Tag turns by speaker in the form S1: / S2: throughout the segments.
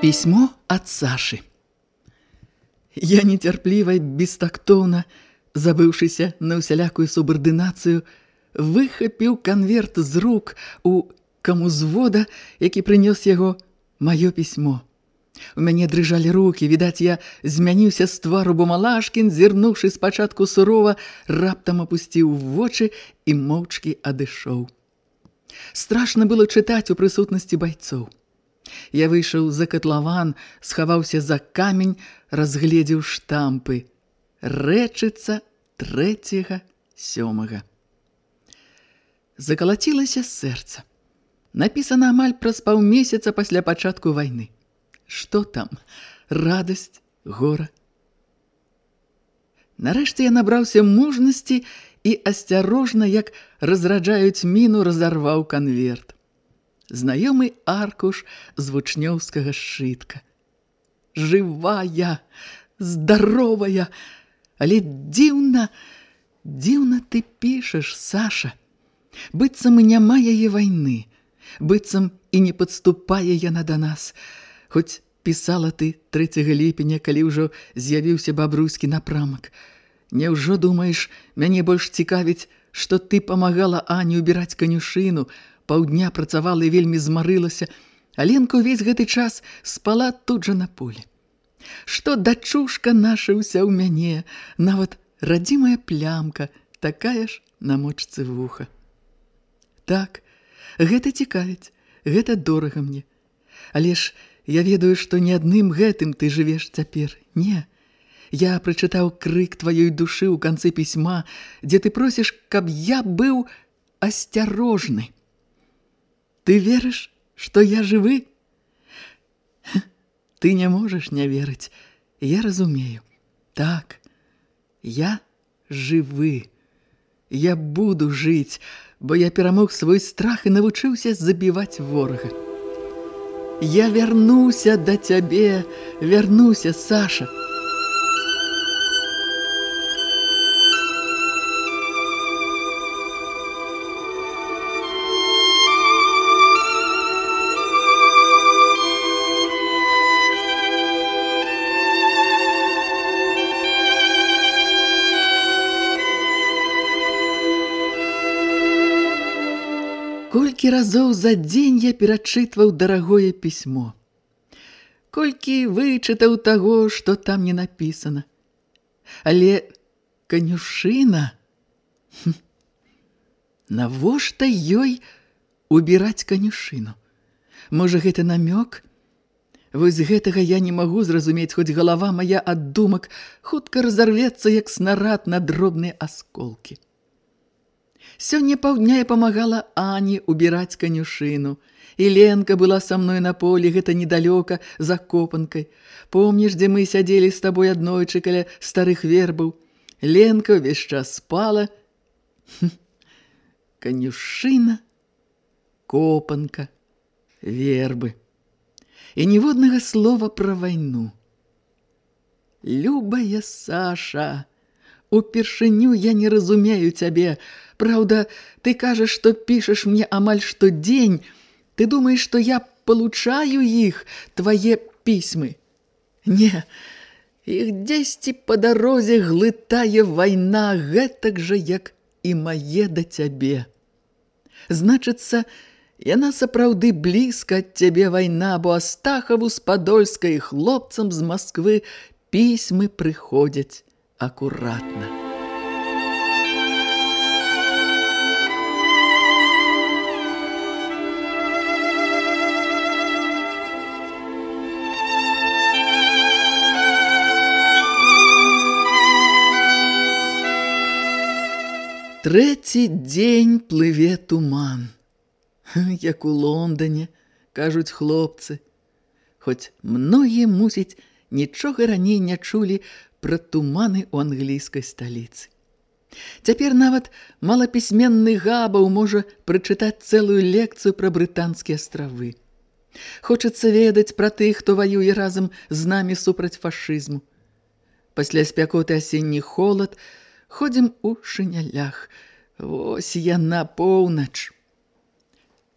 S1: Пісьмо ад Сашы. Я нецярпліва бестактоўна, забыўшыся на ўсялякую субардынацыю, выхапіў канверт з рук у камузвода, які прынёс яго маё пісьмо. У мяне дрыжалі рукі, відаць, я змяніўся з твару бумалашкін, зірнуўшы спачатку сурова, раптам апусціў вочы і моўчкі адышоў. Страшна было чытаць у прысутнасці байцоў. Я выйшаў за катлаван, схаваўся за камень, разгледзеў штампы. Рэчыцца трэцяга сёмага. Закалацілася сэрца. Напісана амаль праз паўмесяца пасля пачатку вайны. Што там? Радасць, гора. Нарэшце я набраўся мужнасці і асцярожна, як разраджаюць міну, разарваў канверт знаёмы аркуш з вучнёўскага сшытка. Жывая, здаровая, але дзіўна, дзіўна ты пішаш, Саша. Быццам і няма яе вайны, быццам і не падступае яна да нас. Хоць пісала ты 3 ліпеня, калі ўжо з'явіўся бабруйскі напрамак. Няўжо думаеш, мяне больш цікавіць, што ты памагала Ані ўбіраць канюшыну, паўдня працавала і вельмі змарылася, Аленка ўвесь гэты час спала тут жа на поле. Што дачушка наша ўся ў мяне, нават радзімая плямка, такая ж на мочцы вуха. Так, гэта цікавіць, гэта дорага мне. Але ж я ведаю, што не адным гэтым ты жывеш цяпер. Не, я прачытаў крык тваёй душы ў канцы пісьма, дзе ты просіш, каб я быў асцярожны. Ты верыш, што я жывы? Ты не можаш не верыць. Я разумею. Так, я жывы. Я буду жыць, бо я перамог свой страх і навучыўся забіваць ворага. Я вярнуся да цябе, вярнуся, Саша. Разоў за дзень я перачытваў дарагое пісьмо. Колькі вычытаў таго, што там не напісана. Але канюшына... Хм, навошта ёй убіраць канюшыну? Можа, гэта намёк? Вось гэтага я не магу зразумець, хоць галава мая ад думак хутка разарвецца, як снарад на дробныя асколкі. Сёння паўдня я памагала Ані убіраць канюшыну. І Ленка была са мной на полі, гэта недалёка, за копанкай. Помніш, дзе мы сядзелі з табой аднойчы каля старых вербаў? Ленка ўвесь час спала. Хм. Канюшына, копанка, вербы. І ніводнага слова пра вайну. Любая Саша, упершыню я не разумею цябе, Праўда, ты кажаш, што пішаш мне амаль штодзень. Ты думаеш, што я получаю іх, твае пісьмы. Не, іх дзесьці па дарозе глытае вайна гэтак жа, як і мае да цябе. Значыцца, яна сапраўды блізка ад цябе вайна, бо Астахаву з Падольскай хлопцам з Масквы пісьмы прыходзяць аккуратно. Трэці дзень плыве туман. Як у Лондане, кажуць хлопцы. Хоць многія, мусіць, нічога раней не чулі пра туманы ў англійскай сталіцы. Цяпер нават малапісьменны габаў можа прачытаць цэлую лекцыю пра брытанскія астравы. Хочацца ведаць пра тых, хто ваюе разам з намі супраць фашызму. Пасля спякоты асенні холад ходзім у шынялях. Вось яна поўнач.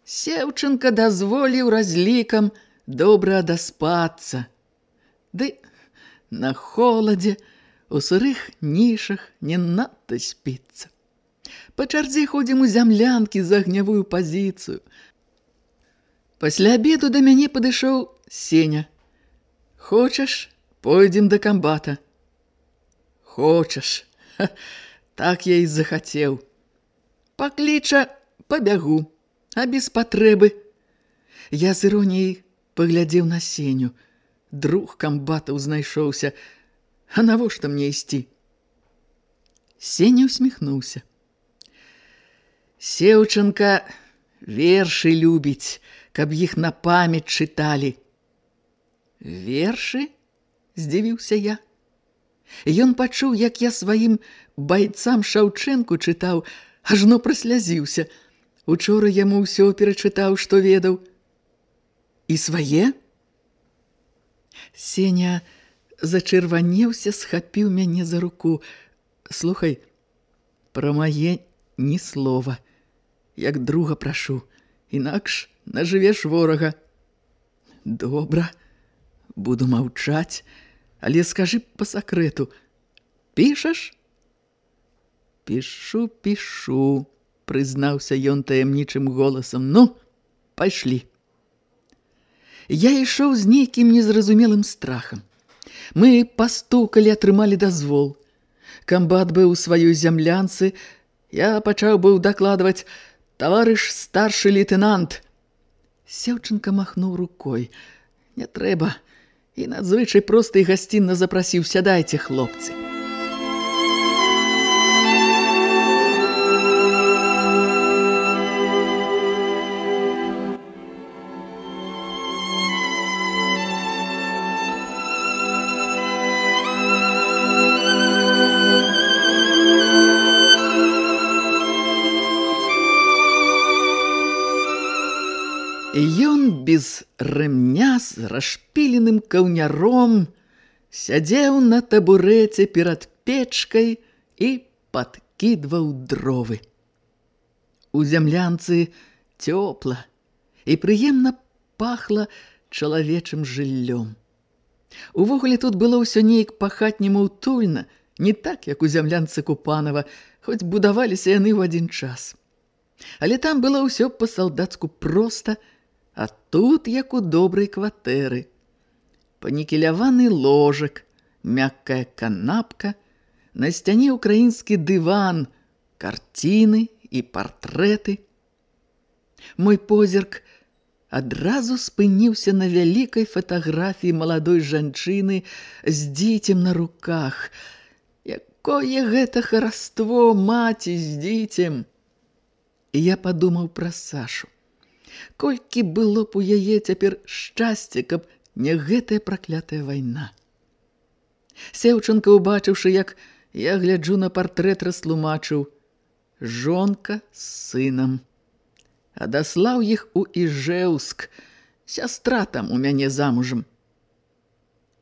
S1: Сеўчынка дазволіў разлікам добра адаспацца. Ды на холадзе у сырых нішах не надта спіцца. Па чардзе ходзім у зямлянкі за агнявую пазіцыю. Пасля абеду да мяне падышоў Сеня. Хочаш, пойдзем да камбата. Хочаш. Ха, так я і захацеў. Пакліча, пабягу а без патрэбы. Я з іроніяй паглядзеў на сеню. Друг камбатаў знайшоўся. А навошта мне ісці? Сеня усміхнуўся. Сеўчанка вершы любіць, каб іх на памяць чыталі. Вершы? здзівіўся я. Ён пачуў, як я сваім байцам Шаўчэнку чытаў, ажно праслязіўся – Учора яму ўсё перачытаў, што ведаў. І свае? Сеня зачырванеўся, схапіў мяне за руку. Слухай, пра мае ні слова. Як друга прашу, інакш нажывеш ворага. Добра, буду маўчаць, але скажы па сакрэту. Пішаш? Пішу, пішу прызнаўся ён таямнічым голасам. Ну, пайшлі. Я ішоў з нейкім незразумелым страхам. Мы пастукалі, атрымалі дазвол. Камбат быў у сваёй зямлянцы. Я пачаў быў дакладваць «Таварыш старшы лейтенант». Сеўчынка махнуў рукой. «Не трэба». І надзвычай проста і гасцінна запрасіў «Сядайце, хлопцы». З расшпіленым каўняром сядзеў на табурэце перад печкай і падкідваў дровы. У зямлянцы цёпла і прыемна пахла чалавечым жыллём. Увогуле тут было ўсё неяк па-хатняму ўтульна, не так, як у зямлянцы Купанова, хоць будаваліся яны ў адзін час. Але там было ўсё па-салдацку проста, А тут, як у добрай кватэры, панікеляваны ложак, мяккая канапка, на сцяне украінскі дыван, карціны і партрэты. Мой позірк адразу спыніўся на вялікай фатаграфіі маладой жанчыны з дзіцем на руках. Якое гэта хараство маці з дзіцем! І я падумаў пра Сашу. Колькі было б у яе цяпер шчасце, каб не гэтая праклятая вайна. Сеўчынка, убачыўшы, як я гляджу на партрэт, растлумачыў: жонка з сынам. Адаслаў іх у Іжэўск, сястра там у мяне замужам.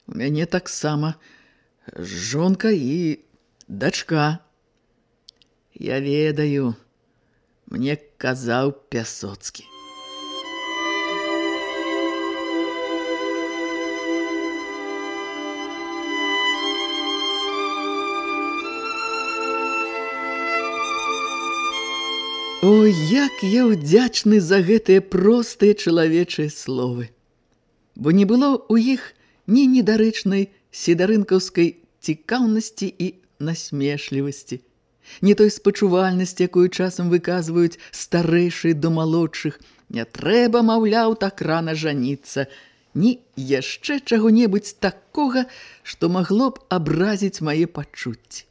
S1: У мяне таксама жонка і дачка. Я ведаю, мне казаў Пясоцкі. О, як я ўдзячны за гэтыя простыя чалавечыя словы. Бо не было ў іх ні недарэчнай седарынкаўскай цікаўнасці і насмешлівасці, не той спачувальнасці, якую часам выказваюць старэйшыя до малодшых. Не трэба, маўляў, так рана жаніцца, ні яшчэ чаго-небудзь такога, што магло б абразіць мае пачуцці.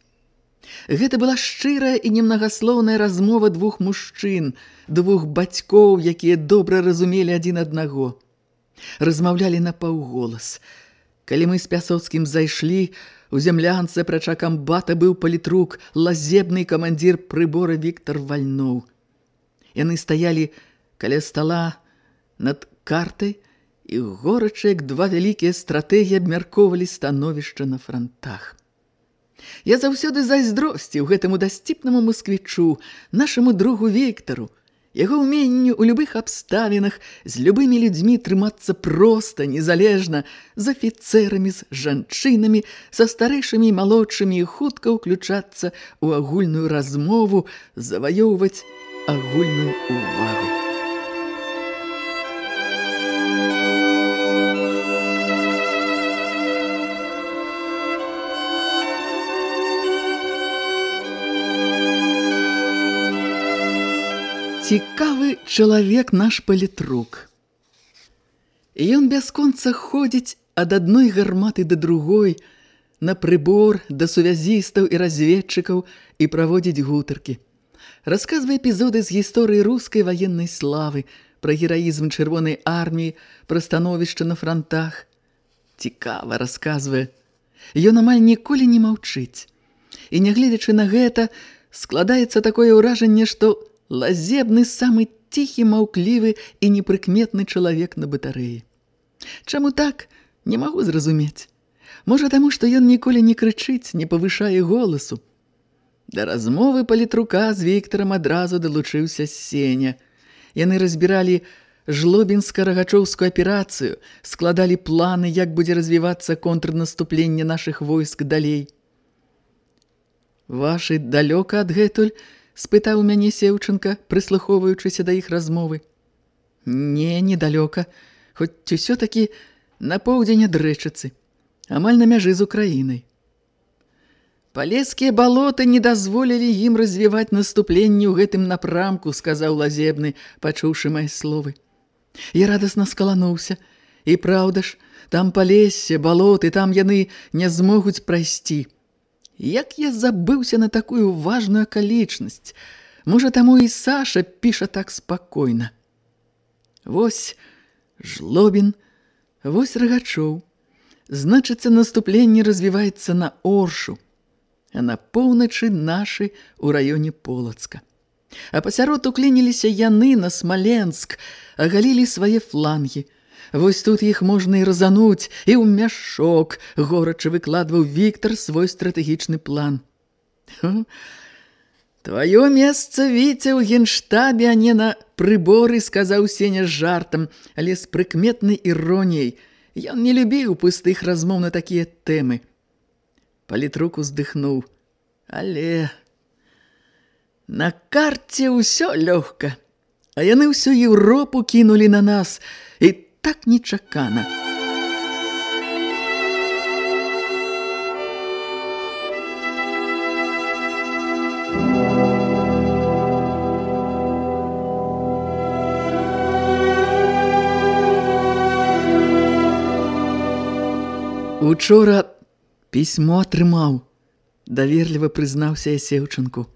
S1: Гэта была шчырая і немнагаслоўная размова двух мужчын, двух бацькоў, якія добра разумелі адзін аднаго. Размаўлялі на паўголас. Калі мы з Пясоцкім зайшлі, у зямлянцы прача камбата быў палітрук, лазебны камандзір прыбора Віктор Вальноў. Яны стаялі каля стала над картай і горача, як два вялікія стратэгіі абмяркоўвалі становішча на франтах. Я заўсёды зайздросціў гэтаму дасціпнаму москвічу, нашаму другу Віктару, яго ўменню ў любых абставінах з любымі людзьмі трымацца проста, незалежна, з афіцэрамі, з жанчынамі, са старэйшымі і малодшымі і хутка ўключацца ў агульную размову, заваёўваць агульную увагу. Цікавы чалавек наш палітрук. Ён бясконца ходзіць ад адной гарматы да другой, на прыбор да сувязістаў і разведчыкаў і праводзіць гутаркі. Расказвае эпізоды з гісторыі рускай ваеннай славы, пра гераізм чырвонай арміі, пра становішча на франтах. Цікава расказвае. Ён амаль ніколі не маўчыць. І нягледзячы на гэта, складаецца такое ўражанне, што лазебны самы ціхі, маўклівы і непрыкметны чалавек на батарэі. Чаму так, не магу зразумець. Можа таму, што ён ніколі не крычыць, не павышае голасу. Да размовы палітрука з Віктарам адразу далучыўся сеня. Яны разбіралі жлобінска-рагачоўскую аперацыю, складалі планы, як будзе развівацца контрнаступленне нашых войск далей. Вашы далёка адгэтуль, спытаў мяне Сеўчынка, прыслухоўваючыся да іх размовы. Не, недалёка, хоць усё-такі на поўдзень ад рэчыцы, амаль на мяжы з Украінай. Палескія балоты не дазволілі ім развіваць наступленне ў гэтым напрамку, сказаў лазебны, пачуўшы мае словы. Я радасна скалануўся. І праўда ж, там палесе, балоты, там яны не змогуць прайсці. Як я забыўся на такую важную акалічнасць. Можа, таму і Саша піша так спакойна. Вось жлобін, вось рагачоў. Значыцца, наступленне развіваецца на Оршу, а на поўначы нашы ў раёне Полацка. А пасярод уклініліся яны на Смаленск, агалілі свае флангі – Вось тут іх можна і разануць, і ў мяшок горача выкладваў Віктор свой стратэгічны план. Тваё месца віце ў генштабе, а не на прыборы, сказаў Сеня з жартам, але з прыкметнай іроніяй. Ён не любіў пустых размоў на такія тэмы. Палітрук уздыхнуў. Але на карце ўсё лёгка, а яны ўсю Еўропу кінулі на нас, і так нечакана. Учора пісьмо атрымаў, даверліва прызнаўся я Сеўчынку.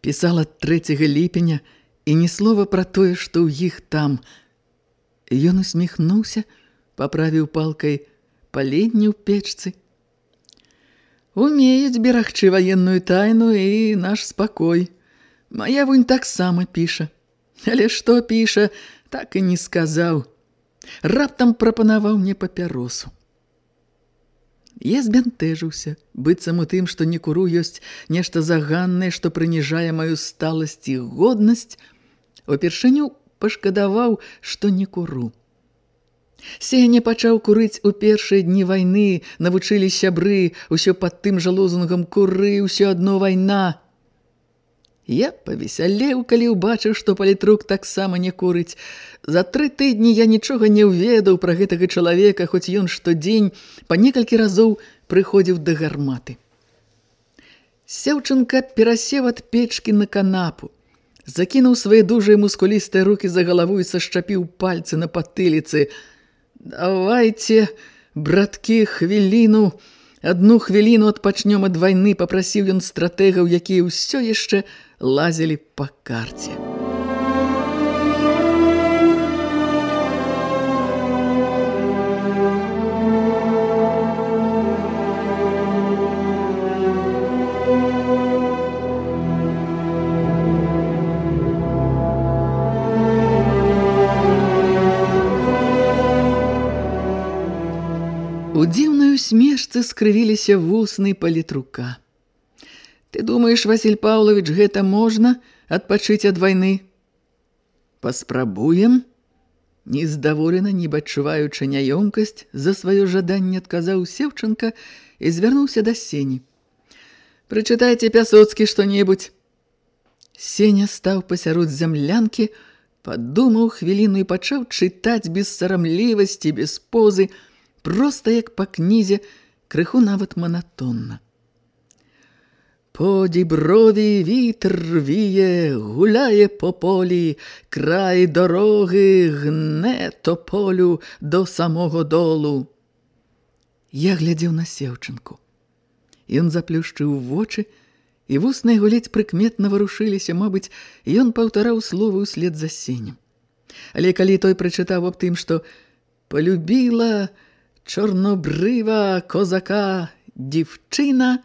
S1: Пісала 3 ліпеня і ні слова пра тое, што ў іх там – Ён усміхнуўся, паправіў палкай паленні ў печцы. Умеюць берагчы ваенную тайну і наш спакой. Мая вунь таксама піша. Але што піша, так і не сказаў. Раптам прапанаваў мне папяросу. Я збянтэжыўся, быццам у тым, што не куру ёсць нешта заганнае, што прыніжае маю сталасць і годнасць, упершыню пашкадаваў, што не куру. Сеня пачаў курыць у першыя дні вайны, навучылі сябры, усё пад тым жа лозунгам куры, ўсё адно вайна. Я павесялеў, калі ўбачыў, што палітрук таксама не курыць. За тры тыдні я нічога не ўведаў пра гэтага чалавека, хоць ён штодзень па некалькі разоў прыходзіў да гарматы. Сеўчынка перасеў ад печкі на канапу. Закінуў свае дужыя мускулістыя рукі за галаву і сашчапіў пальцы на патыліцы. «Давайте, браткі, хвіліну, Адну хвіліну адпачнём ад вайны папрасіў ён стратэгаў, якія ўсё яшчэ лазілі па карце. Дзіўнай усмешцы скрывіліся вусны палітрука. Ты думаеш, Васіль Паўлович, гэта можна адпачыць ад вайны? Паспрабуем? Нездаволена, нібы адчуваючы няёмкасць, за сваё жаданне адказаў Сеўчанка і звярнуўся да сені. Прычытайце пясоцкі што-небудзь. Сеня стаў пасярод зямлянкі, падумаў хвіліну і пачаў чытаць без сарамлівасці, без позы, проста як па кнізе, крыху нават манатонна. Поді брові вітр віє, гуляє по полі, край дороги гне тополю до самого долу. Я глядзеў на Сеўчынку. Ён заплюшчыў вочы, і вусны яго ледзь прыкметна варушыліся, мабыць, ён паўтараў словы ўслед за сенем. Але калі той прачытаў аб тым, што «полюбіла», чорнобрива козака дівчина,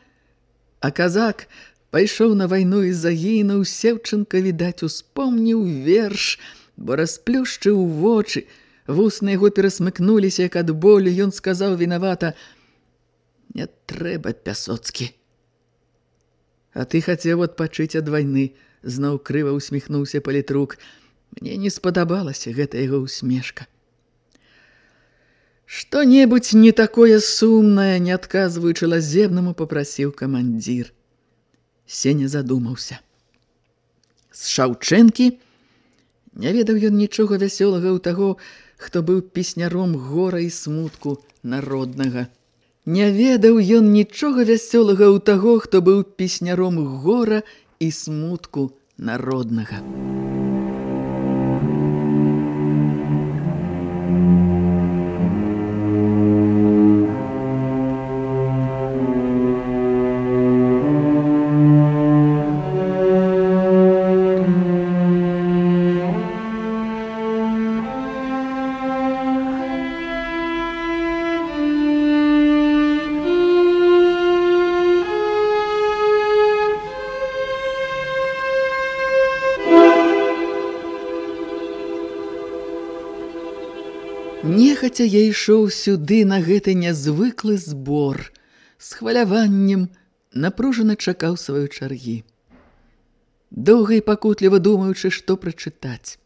S1: а казак пайшоў на вайну і загінуў, Севченко, відаць, успомніў верш, бо расплюшчыў вочы, вусны яго перасмыкнуліся, як ад болю, ён сказаў вінавата: «Не трэба, пясоцкі. А ты хацеў адпачыць ад вайны, зноў крыва усміхнуўся палітрук. Мне не спадабалася гэта яго усмешка. Што-небудзь не такое сумнае, не адказваючы лазебнаму, папрасіў камандзір. Сеня задумаўся. З Шаўчэнкі не ведаў ён нічога вясёлага ў таго, хто быў песняром гора і смутку народнага. Не ведаў ён нічога вясёлага ў таго, хто быў песняром гора і смутку народнага. Нехаця я ішоў сюды на гэты нязвыклы збор. З хваляваннем напружана чакаў сваю чаргі. Доўга і пакутліва думаючы, што прачытаць.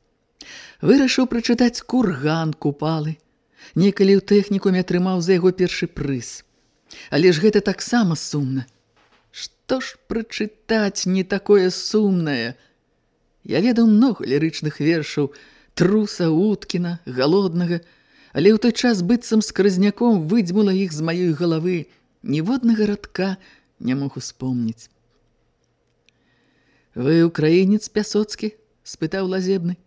S1: Вырашыў прачытаць курган купалы. Некалі ў тэхнікуме атрымаў за яго першы прыз. Але ж гэта таксама сумна. Што ж прачытаць не такое сумнае? Я ведаў многа лірычных вершаў, труса, уткіна, галоднага, але ў той час быццам скразняком выдзьмула іх з маёй галавы, ніводнага радка не мог успомніць. «Вы украінец пясоцкі?» – спытаў лазебны.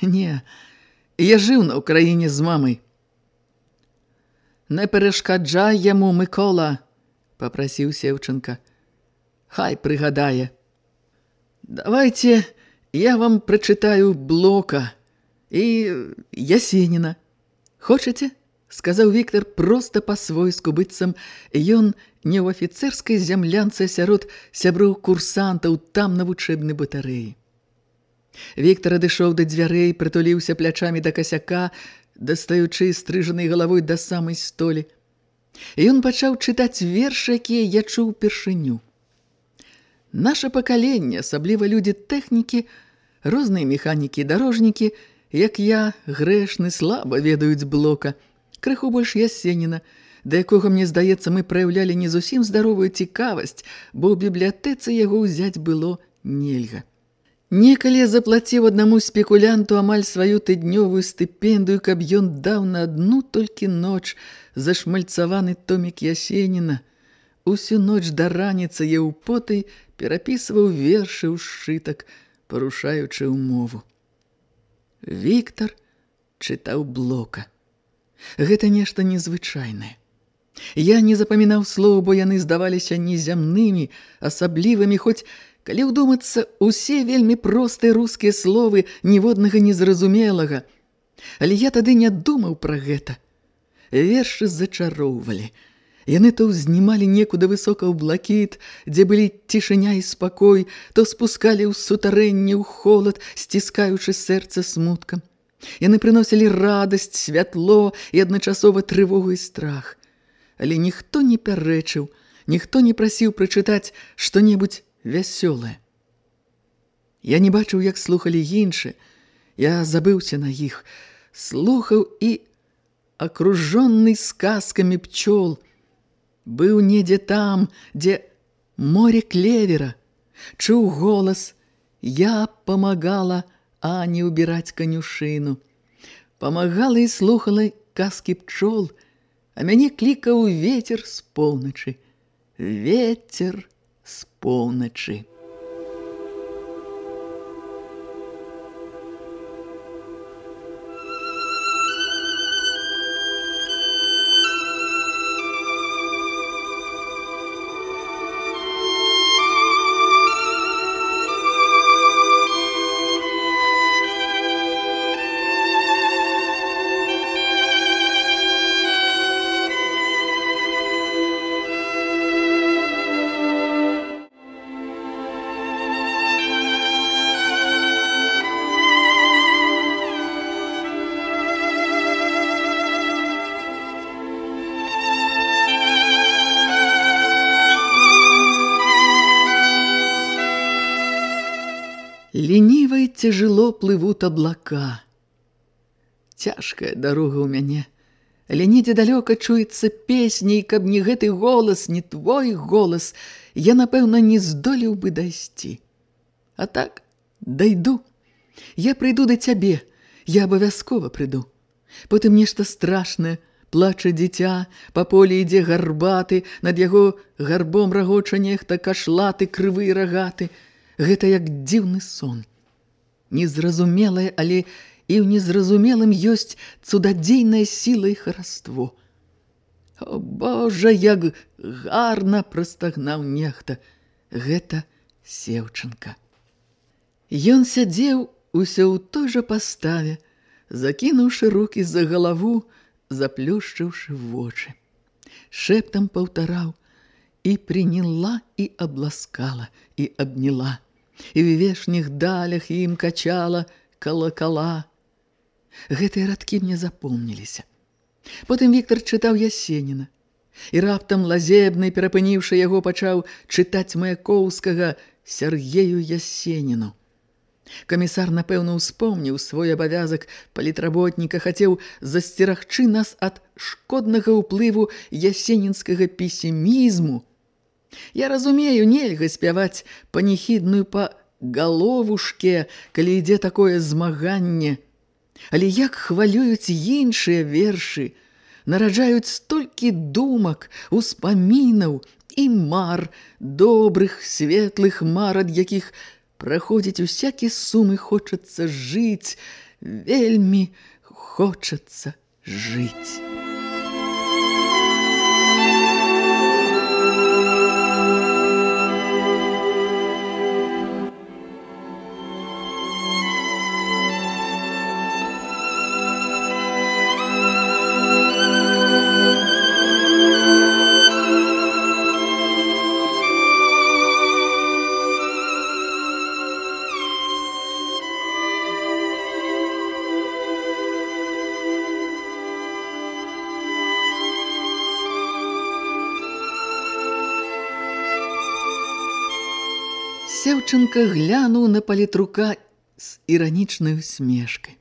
S1: «Не, я жыў на Украіне з мамай». «Не перашкаджай яму, Микола!» – папрасіў Севченко. «Хай прыгадае». «Давайте я вам прачытаю Блока і Ясеніна». «Хочаце?» – сказаў Віктор проста па-свойску, быццам ён не ў афіцэрскай зямлянцы сярод сяброў курсантаў там на вучэбнай батарэі. Віктор адышоў да дзвярэй, прытуліўся плячамі да касяка, дастаючы стрыжанай галавой да самай столі. Ён пачаў чытаць вершы, якія я чуў першыню. Наша пакаленне, асабліва людзі тэхнікі, розныя механікі і дарожнікі – як я, грэшны, слаба ведаюць блока, крыху больш ясеніна, да якога, мне здаецца, мы праяўлялі не зусім здаровую цікавасць, бо ў бібліятэцы яго ўзяць было нельга. Некалі заплаціў аднаму спекулянту амаль сваю тыднёвую стыпендыю, каб ён даў на адну толькі ноч зашмальцаваны томік Ясеніна. Усю ноч да раніцы я ў потай перапісваў вершы ў сшытак, парушаючы ўмову. Віктор чытаў блока. Гэта нешта незвычайнае. Я не запамінаў слоў, бо яны здаваліся незямнымі, асаблівымі, хоць, калі ўдумацца, усе вельмі простыя рускія словы ніводнага незразумелага. Але я тады не думаў пра гэта. Вершы зачароўвалі. Яны то ўзнімалі некуда высока ў блакіт, дзе былі цішыня і спакой, то спускалі ў сутарэнне ў холад, сціскаючы сэрца смуткам. Яны прыносілі радасць, святло і адначасова трывогу і страх. Але ніхто не пярэчыў, ніхто не прасіў прачытаць што-небудзь вясёлае. Я не бачыў, як слухалі іншыя. Я забыўся на іх, слухаў і акружённы сказкамі пчол – быў недзе там, дзе море клевера. Чуў голас, я памагала Ані ўбіраць канюшыну. Памагала і слухала казкі пчол, а мяне клікаў ветер з поўначы. Ветер з поўначы. Тяжело плывут облака. Цяжкая дорога ў мяне, але недзе далёка чуецца песня, і каб не гэты голас, не твой голас, я, напэўна, не здолеў бы дайсці. А так, дайду. Я прыйду да цябе, я абавязкова прыйду. Потым нешта страшнае, плача дзіця, па полі ідзе гарбаты, над яго гарбом рагоча нехта кашлаты, крывы і рагаты – Гэта як дзіўны сон. Незразумелае, але і ў незразумелым ёсць цудадзейная сіла і хараство. О, Божа, як гарна прастагнаў нехта. Гэта Сеўчынка. Ён сядзеў усё ў той жа паставе, закінуўшы рукі за галаву, заплюшчыўшы вочы. Шэптам паўтараў і приняла і абласкала і абняла і в вешніх далях ім качала калакала. Гэтыя радкі мне запомніліся. Потым Віктор чытаў Ясеніна. І раптам лазебны, перапыніўшы яго, пачаў чытаць Маяковскага Сергею Ясеніну. Камісар, напэўна, успомніў свой абавязак палітработніка, хацеў засцерагчы нас ад шкоднага ўплыву ясенінскага песімізму, Я разумею, нельга спяваць паніхідную па галовушке, калі ідзе такое змаганне. Але як хвалююць іншыя вершы, нараджаюць столькі думак, успамінаў і мар, добрых, светлых мар, ад якіх праходзіць усякі сумы хочацца жыць, вельмі хочацца жыць. Сеўчынка глянуў на палітрука з іранічнай усмешкай.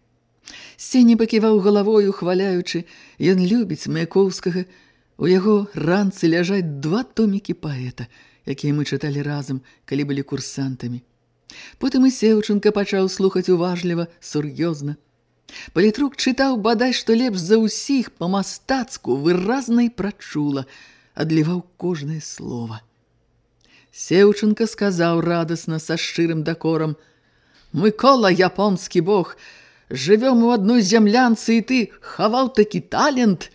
S1: Сені паківаў галавою, хваляючы, ён любіць Маяковскага. У яго ранцы ляжаць два томікі паэта, якія мы чыталі разам, калі былі курсантамі. Потым і Сеўчынка пачаў слухаць уважліва, сур'ёзна. Палітрук чытаў бадай, што лепш за ўсіх па-мастацку выразна і прачула, адліваў кожнае слово. Сеўчынка сказаў радасна са шчырым дакорам: «Мыкола, японскі бог, жывём у адной зямлянцы, і ты хаваў такі талент,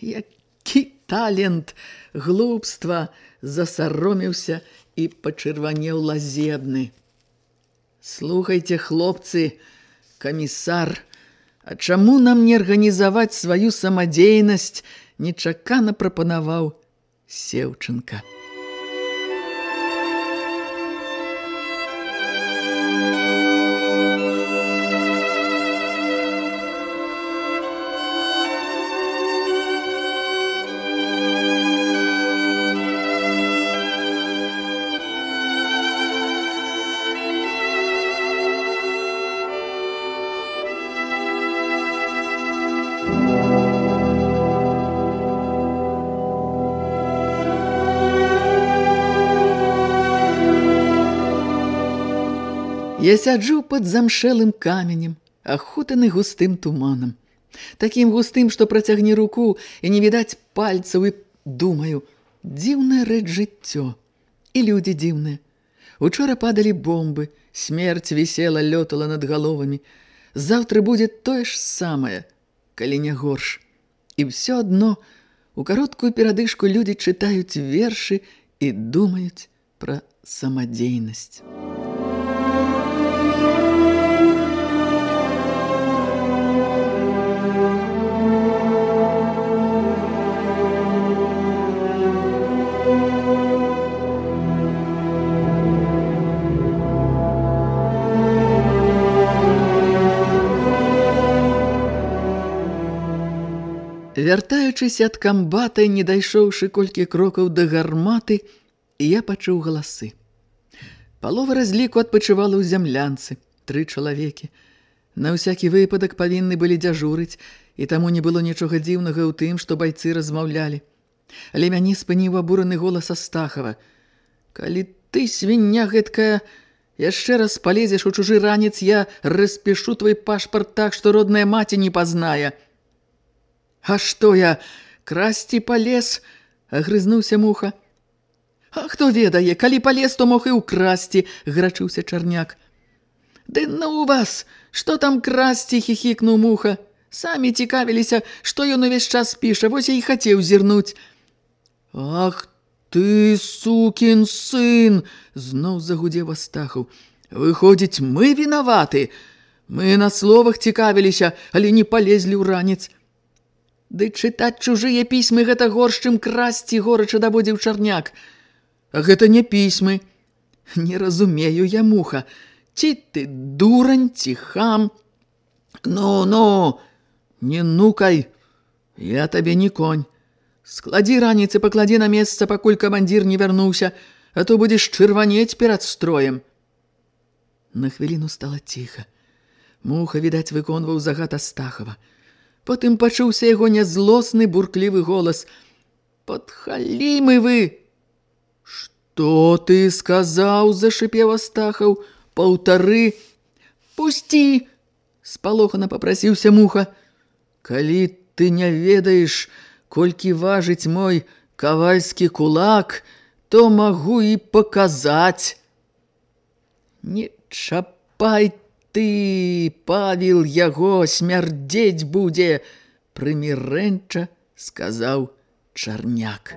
S1: які талент глупства засаромеўся і пачырванеў лазебны. Слухайте, хлопцы, камісар, а чаму нам не арганізаваць сваю самадзейнасць, нечакана прапанаваў Сеўчынка. Я сяджу пад замшэлым каменем, ахутаны густым туманам. Такім густым, што працягне руку і не відаць пальцаў і думаю, дзіўная рэч жыццё. І людзі дзіўныя. Учора падалі бомбы, смерць вісела, лётала над галовамі. Заўтра будзе тое ж самае, калі не горш. І ўсё адно у кароткую перадышку людзі чытаюць вершы і думаюць пра самадзейнасць. Вяртаючыся ад камбата, не дайшоўшы колькі крокаў да гарматы, я пачуў галасы. Палова разліку адпачывала ў зямлянцы, тры чалавекі. На ўсякі выпадак павінны былі дзяжурыць, і таму не было нічога дзіўнага ў тым, што байцы размаўлялі. Але мяне спыніў абураны голас Астахава. «Калі ты, свіння гэткая, яшчэ раз палезеш у чужы ранец, я распішу твой пашпарт так, што родная маці не пазнае». А што я, красці палез? Агрызнуўся муха. А хто ведае, калі палез, то мог і ўкрасці, грачыўся чарняк. Ды ну у вас, што там красці, хіхікнуў муха. Самі цікавіліся, што ён увесь час піша, вось я і хацеў зірнуць. Ах ты, сукін сын! Зноў загудзеў Астахаў. Выходзіць, мы вінаваты. Мы на словах цікавіліся, але не палезлі ў ранец. Ды чытаць чужыя пісьмы гэта горш, чым красці горача даводзіў чарняк. Гэта не пісьмы. Не разумею я муха. Ці ты дурань, ці хам? Ну, ну, не нукай. Я табе не конь. Складзі раніцы, пакладі на месца, пакуль камандзір не вярнуўся, а то будзеш чырванець перад строем. На хвіліну стала ціха. Муха, відаць, выконваў загад Астахова. Потым пачуўся яго нязлосны бурклівы голас: Падхалімы вы! Што ты сказаў, зашипеў Астахаў, паўтары, пусці! спалохана попрасіўся муха. Калі ты не ведаеш, колькі важыць мой кавальскі кулак, то магу і паказаць. Не чапай ты, павіл яго смярдзець будзе, прымірэнча сказаў чарняк.